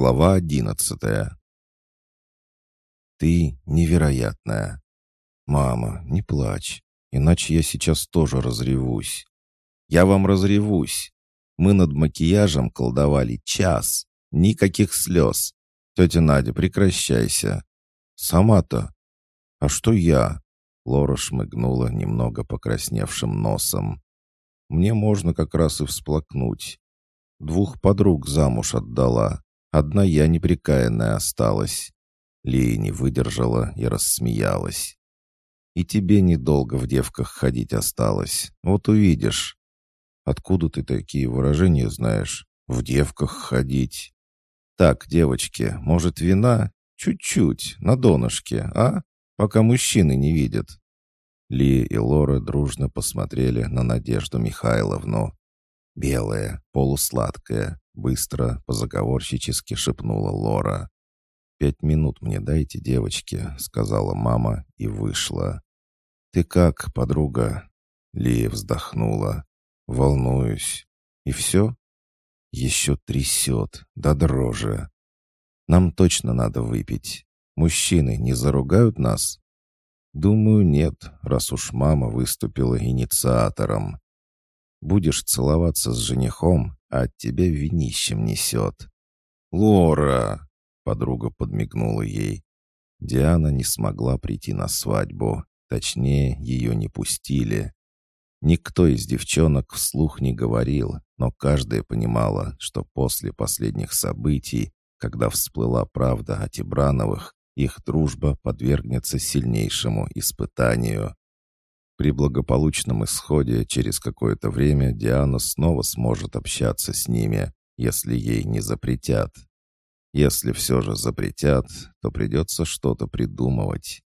Глава одиннадцатая. «Ты невероятная. Мама, не плачь, иначе я сейчас тоже разревусь. Я вам разревусь. Мы над макияжем колдовали час. Никаких слез. Тетя Надя, прекращайся. Сама-то. А что я?» Лора шмыгнула немного покрасневшим носом. «Мне можно как раз и всплакнуть. Двух подруг замуж отдала, Одна я неприкаянная осталась. Лия не выдержала и рассмеялась. И тебе недолго в девках ходить осталось. Вот увидишь. Откуда ты такие выражения знаешь? В девках ходить. Так, девочки, может, вина? Чуть-чуть, на донышке, а? Пока мужчины не видят. Лия и Лора дружно посмотрели на Надежду Михайловну. Белая, полусладкая, Быстро, позаговорщически шепнула Лора. «Пять минут мне дайте, девочки», — сказала мама и вышла. «Ты как, подруга?» Лия вздохнула. «Волнуюсь. И все?» «Еще трясет, да дрожи. Нам точно надо выпить. Мужчины не заругают нас?» «Думаю, нет, раз уж мама выступила инициатором. Будешь целоваться с женихом, от тебя винищем несет». «Лора!» — подруга подмигнула ей. Диана не смогла прийти на свадьбу. Точнее, ее не пустили. Никто из девчонок вслух не говорил, но каждая понимала, что после последних событий, когда всплыла правда о Тибрановых, их дружба подвергнется сильнейшему испытанию. При благополучном исходе через какое-то время Диана снова сможет общаться с ними, если ей не запретят. Если все же запретят, то придется что-то придумывать.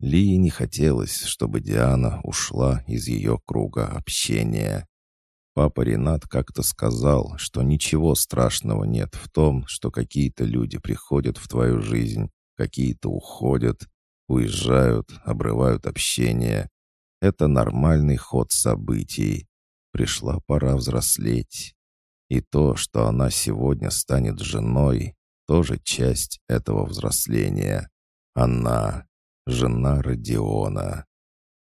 Лии не хотелось, чтобы Диана ушла из ее круга общения. Папа Ренат как-то сказал, что ничего страшного нет в том, что какие-то люди приходят в твою жизнь, какие-то уходят, уезжают, обрывают общение, это нормальный ход событий. Пришла пора взрослеть. И то, что она сегодня станет женой, тоже часть этого взросления. Она — жена Родиона.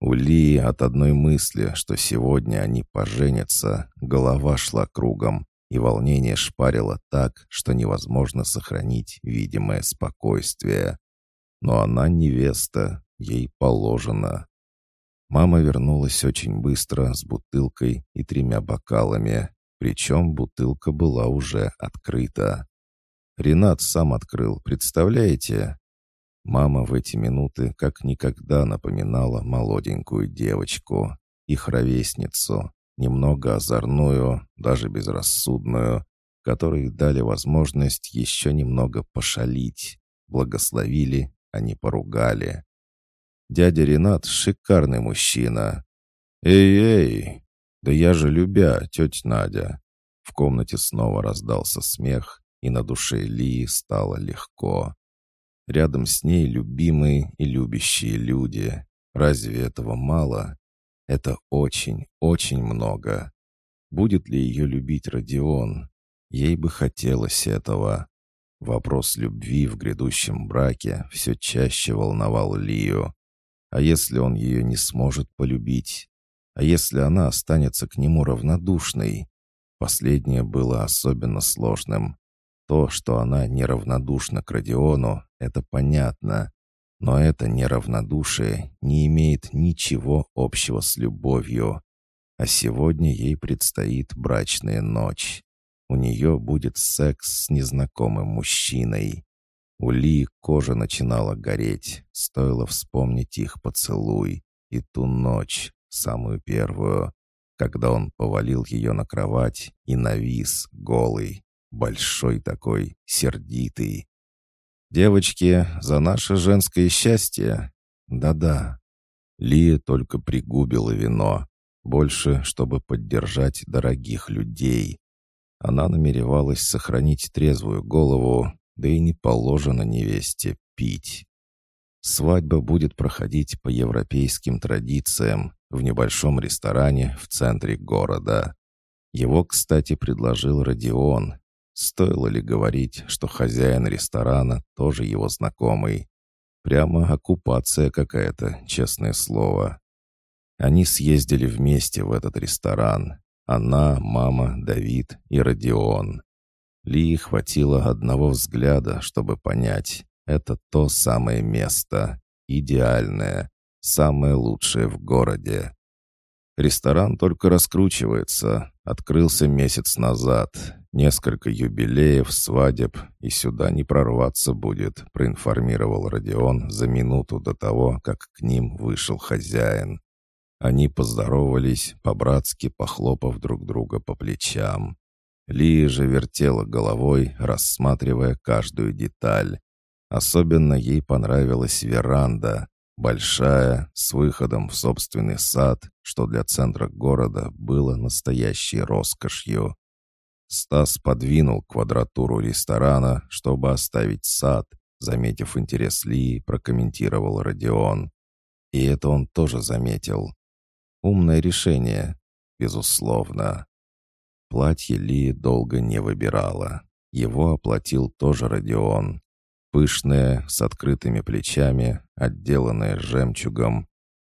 У Лии от одной мысли, что сегодня они поженятся, голова шла кругом, и волнение шпарило так, что невозможно сохранить видимое спокойствие. Но она невеста, ей положено. Мама вернулась очень быстро с бутылкой и тремя бокалами, причем бутылка была уже открыта. Ренат сам открыл, представляете? Мама в эти минуты как никогда напоминала молоденькую девочку, их ровесницу, немного озорную, даже безрассудную, которой дали возможность еще немного пошалить, благословили, а не поругали. Дядя Ренат — шикарный мужчина. «Эй-эй! Да я же любя, тетя Надя!» В комнате снова раздался смех, и на душе Ли стало легко. Рядом с ней любимые и любящие люди. Разве этого мало? Это очень, очень много. Будет ли ее любить Родион? Ей бы хотелось этого. Вопрос любви в грядущем браке все чаще волновал Лию. А если он ее не сможет полюбить? А если она останется к нему равнодушной? Последнее было особенно сложным. То, что она неравнодушна к Родиону, это понятно. Но это неравнодушие не имеет ничего общего с любовью. А сегодня ей предстоит брачная ночь. У нее будет секс с незнакомым мужчиной. У Ли кожа начинала гореть, стоило вспомнить их поцелуй и ту ночь, самую первую, когда он повалил ее на кровать и навис, голый, большой такой, сердитый. «Девочки, за наше женское счастье!» «Да-да». Лия только пригубила вино, больше, чтобы поддержать дорогих людей. Она намеревалась сохранить трезвую голову да и не положено невесте пить. Свадьба будет проходить по европейским традициям в небольшом ресторане в центре города. Его, кстати, предложил Родион. Стоило ли говорить, что хозяин ресторана тоже его знакомый? Прямо оккупация какая-то, честное слово. Они съездили вместе в этот ресторан. Она, мама, Давид и Родион. Ли хватило одного взгляда, чтобы понять. Это то самое место. Идеальное. Самое лучшее в городе. Ресторан только раскручивается. Открылся месяц назад. Несколько юбилеев, свадеб, и сюда не прорваться будет, проинформировал Родион за минуту до того, как к ним вышел хозяин. Они поздоровались, по-братски похлопав друг друга по плечам. Лия же вертела головой, рассматривая каждую деталь. Особенно ей понравилась веранда, большая, с выходом в собственный сад, что для центра города было настоящей роскошью. Стас подвинул квадратуру ресторана, чтобы оставить сад, заметив интерес Ли, прокомментировал Родион. И это он тоже заметил. Умное решение, безусловно. Платье Ли долго не выбирала. Его оплатил тоже Родион. Пышное, с открытыми плечами, отделанное жемчугом.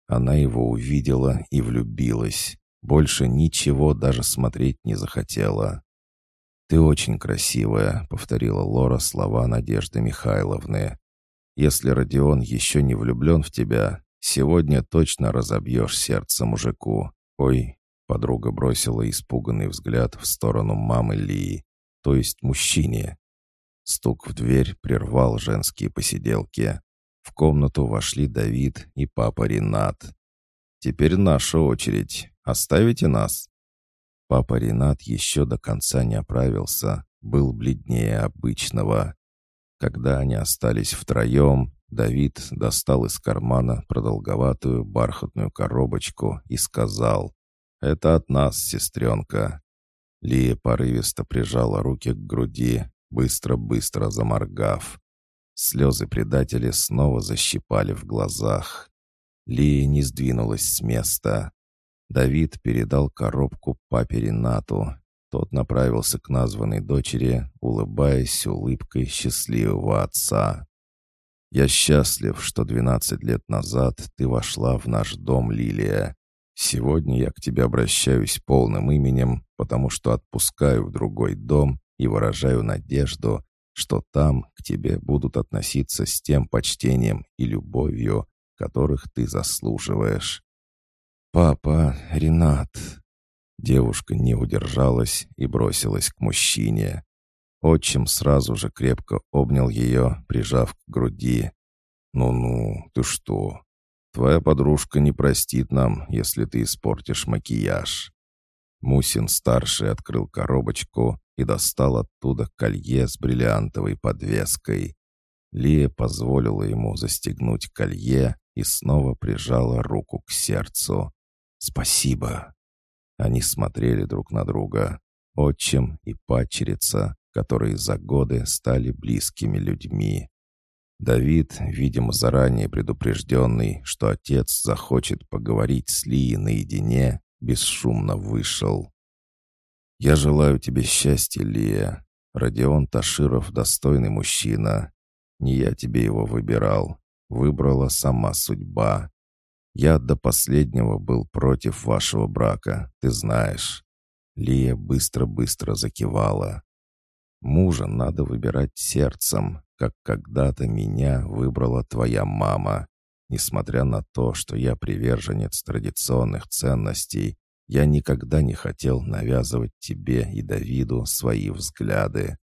Она его увидела и влюбилась. Больше ничего даже смотреть не захотела. «Ты очень красивая», — повторила Лора слова Надежды Михайловны. «Если Родион еще не влюблен в тебя, Сегодня точно разобьешь сердце мужику. Ой, подруга бросила испуганный взгляд в сторону мамы Лии, то есть мужчине. Стук в дверь прервал женские посиделки. В комнату вошли Давид и папа Ренат. «Теперь наша очередь. Оставите нас?» Папа Ренат еще до конца не оправился, был бледнее обычного. Когда они остались втроем, Давид достал из кармана продолговатую бархатную коробочку и сказал «Это от нас, сестренка». Лия порывисто прижала руки к груди, быстро-быстро заморгав. Слезы предателя снова защипали в глазах. Лия не сдвинулась с места. Давид передал коробку папе Ренату. Тот направился к названной дочери, улыбаясь улыбкой счастливого отца. Я счастлив, что 12 лет назад ты вошла в наш дом, Лилия. Сегодня я к тебе обращаюсь полным именем, потому что отпускаю в другой дом и выражаю надежду, что там к тебе будут относиться с тем почтением и любовью, которых ты заслуживаешь. «Папа, Ренат!» Девушка не удержалась и бросилась к мужчине. Отчим сразу же крепко обнял ее, прижав к груди. «Ну-ну, ты что? Твоя подружка не простит нам, если ты испортишь макияж». Мусин-старший открыл коробочку и достал оттуда колье с бриллиантовой подвеской. Лия позволила ему застегнуть колье и снова прижала руку к сердцу. «Спасибо!» Они смотрели друг на друга, отчим и падчерица, которые за годы стали близкими людьми. Давид, видимо, заранее предупрежденный, что отец захочет поговорить с Лией наедине, бесшумно вышел. «Я желаю тебе счастья, Лия. Родион Таширов достойный мужчина. Не я тебе его выбирал. Выбрала сама судьба. Я до последнего был против вашего брака, ты знаешь». Лия быстро-быстро закивала. Мужа надо выбирать сердцем, как когда-то меня выбрала твоя мама. Несмотря на то, что я приверженец традиционных ценностей, я никогда не хотел навязывать тебе и Давиду свои взгляды.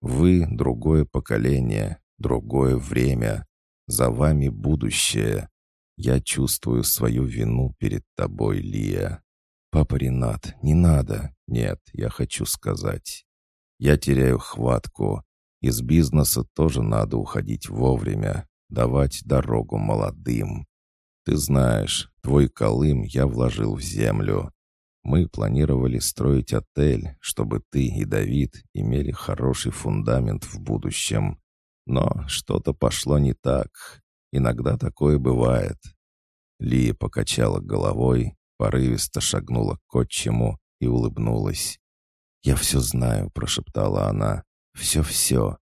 Вы — другое поколение, другое время. За вами будущее. Я чувствую свою вину перед тобой, Лия. Папа Ренат, не надо. Нет, я хочу сказать. Я теряю хватку. Из бизнеса тоже надо уходить вовремя, давать дорогу молодым. Ты знаешь, твой Колым я вложил в землю. Мы планировали строить отель, чтобы ты и Давид имели хороший фундамент в будущем. Но что-то пошло не так. Иногда такое бывает. Лия покачала головой, порывисто шагнула к отчему и улыбнулась. «Я все знаю», — прошептала она. Все-все.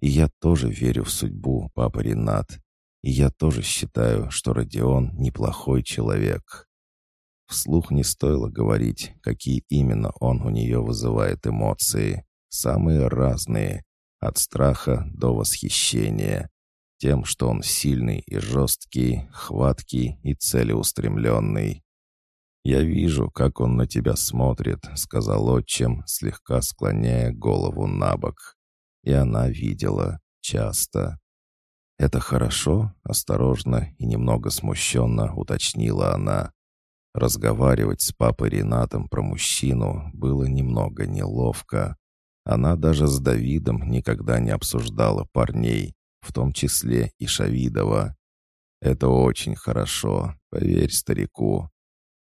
И я тоже верю в судьбу, папа Ренат. И я тоже считаю, что Родион неплохой человек. Вслух не стоило говорить, какие именно он у нее вызывает эмоции. Самые разные, от страха до восхищения. Тем, что он сильный и жесткий, хваткий и целеустремленный. «Я вижу, как он на тебя смотрит», — сказал отчим, слегка склоняя голову на бок. И она видела. Часто. «Это хорошо?» — осторожно и немного смущенно уточнила она. Разговаривать с папой Ренатом про мужчину было немного неловко. Она даже с Давидом никогда не обсуждала парней, в том числе и Шавидова. «Это очень хорошо, поверь старику».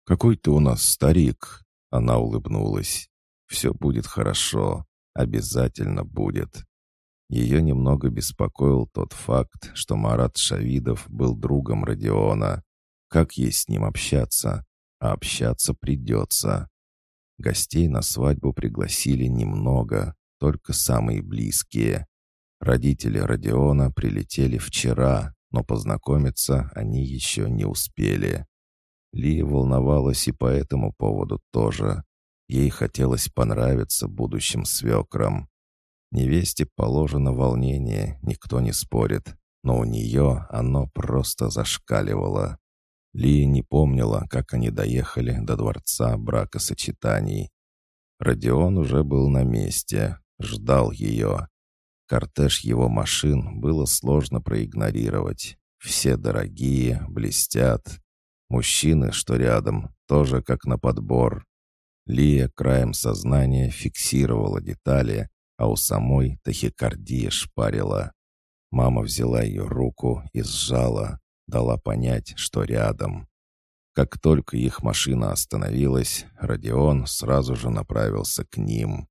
«Какой ты у нас старик?» Она улыбнулась. «Все будет хорошо. Обязательно будет». Ее немного беспокоил тот факт, что Марат Шавидов был другом Родиона. Как ей с ним общаться? А общаться придется. Гостей на свадьбу пригласили немного, только самые близкие. Родители Родиона прилетели вчера, но познакомиться они еще не успели. Ли волновалась и по этому поводу тоже. Ей хотелось понравиться будущим свекрам. Невесте положено волнение, никто не спорит, но у нее оно просто зашкаливало. Ли не помнила, как они доехали до дворца бракосочетаний. Родион уже был на месте, ждал ее. Кортеж его машин было сложно проигнорировать. Все дорогие, блестят. Мужчины, что рядом, тоже как на подбор. Лия краем сознания фиксировала детали, а у самой тахикардия шпарила. Мама взяла ее руку и сжала, дала понять, что рядом. Как только их машина остановилась, Родион сразу же направился к ним.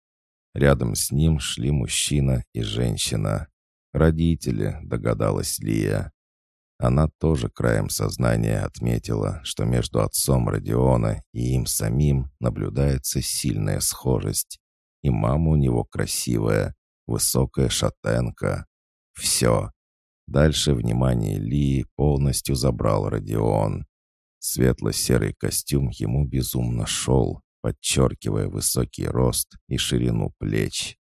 Рядом с ним шли мужчина и женщина. «Родители», — догадалась Лия. Она тоже краем сознания отметила, что между отцом Родиона и им самим наблюдается сильная схожесть и мама у него красивая, высокая шатенка. Все. Дальше внимание Ли полностью забрал Родион. Светло-серый костюм ему безумно шел, подчеркивая высокий рост и ширину плеч.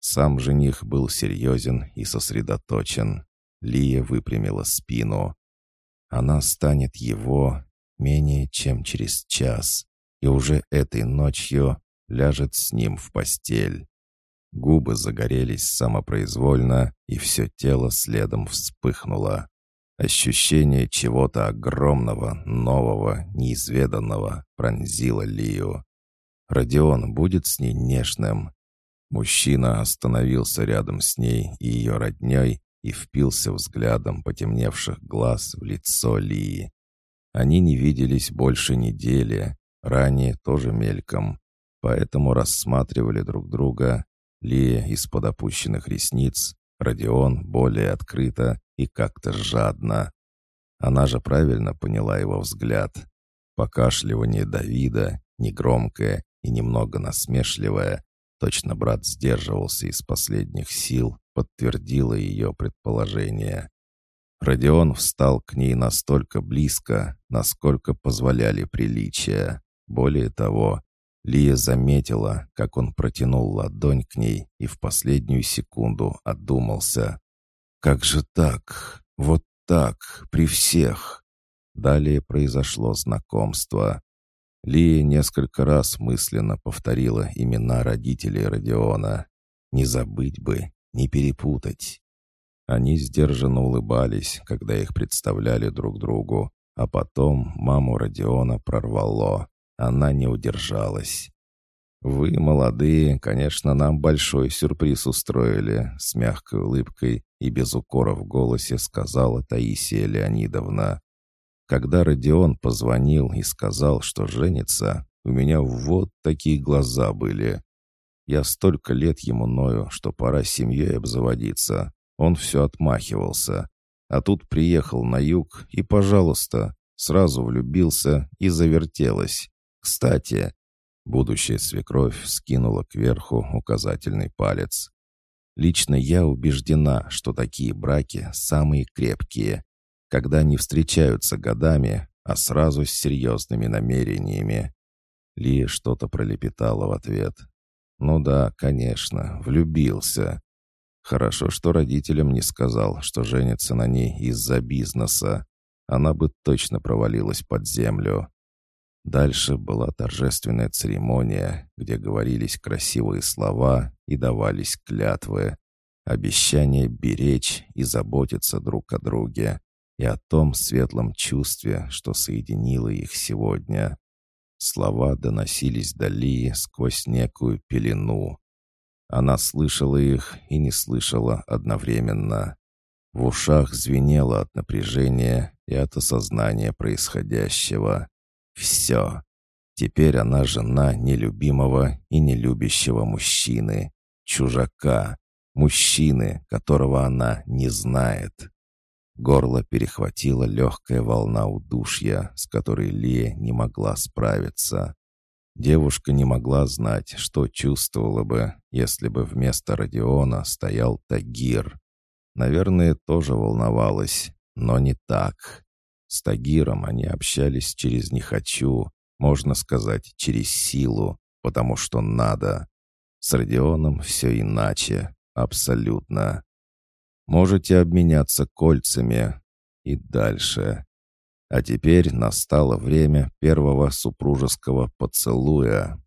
Сам жених был серьезен и сосредоточен. Лия выпрямила спину. Она станет его менее чем через час, и уже этой ночью ляжет с ним в постель. Губы загорелись самопроизвольно, и все тело следом вспыхнуло. Ощущение чего-то огромного, нового, неизведанного пронзило Лию. Родион будет с ней нежным. Мужчина остановился рядом с ней и ее родней и впился взглядом потемневших глаз в лицо Лии. Они не виделись больше недели, ранее тоже мельком, поэтому рассматривали друг друга. Лия из-под опущенных ресниц, Родион более открыто и как-то жадно. Она же правильно поняла его взгляд. Покашливание Давида, негромкое и немного насмешливое, точно брат сдерживался из последних сил, подтвердило ее предположение. Родион встал к ней настолько близко, насколько позволяли приличия. Более того, Лия заметила, как он протянул ладонь к ней и в последнюю секунду отдумался. «Как же так? Вот так, при всех?» Далее произошло знакомство. Лия несколько раз мысленно повторила имена родителей Родиона. Не забыть бы, не перепутать. Они сдержанно улыбались, когда их представляли друг другу, а потом маму Родиона прорвало. Она не удержалась. «Вы, молодые, конечно, нам большой сюрприз устроили», с мягкой улыбкой и без укора в голосе сказала Таисия Леонидовна. Когда Родион позвонил и сказал, что женится, у меня вот такие глаза были. Я столько лет ему ною, что пора семьей обзаводиться. Он все отмахивался. А тут приехал на юг и, пожалуйста, сразу влюбился и завертелось. Кстати, будущая свекровь скинула кверху указательный палец. Лично я убеждена, что такие браки самые крепкие, когда не встречаются годами, а сразу с серьезными намерениями. Ли что-то пролепетала в ответ. «Ну да, конечно, влюбился. Хорошо, что родителям не сказал, что женится на ней из-за бизнеса. Она бы точно провалилась под землю. Дальше была торжественная церемония, где говорились красивые слова и давались клятвы. Обещание беречь и заботиться друг о друге и о том светлом чувстве, что соединило их сегодня. Слова доносились до Лии сквозь некую пелену. Она слышала их и не слышала одновременно. В ушах звенело от напряжения и от осознания происходящего. Все. Теперь она жена нелюбимого и нелюбящего мужчины, чужака, мужчины, которого она не знает. Горло перехватила легкая волна удушья, с которой Лия не могла справиться. Девушка не могла знать, что чувствовала бы, если бы вместо Родиона стоял Тагир. Наверное, тоже волновалась, но не так. С Тагиром они общались через «не хочу», можно сказать, через силу, потому что надо. С Родионом все иначе, абсолютно. Можете обменяться кольцами. И дальше. А теперь настало время первого супружеского поцелуя.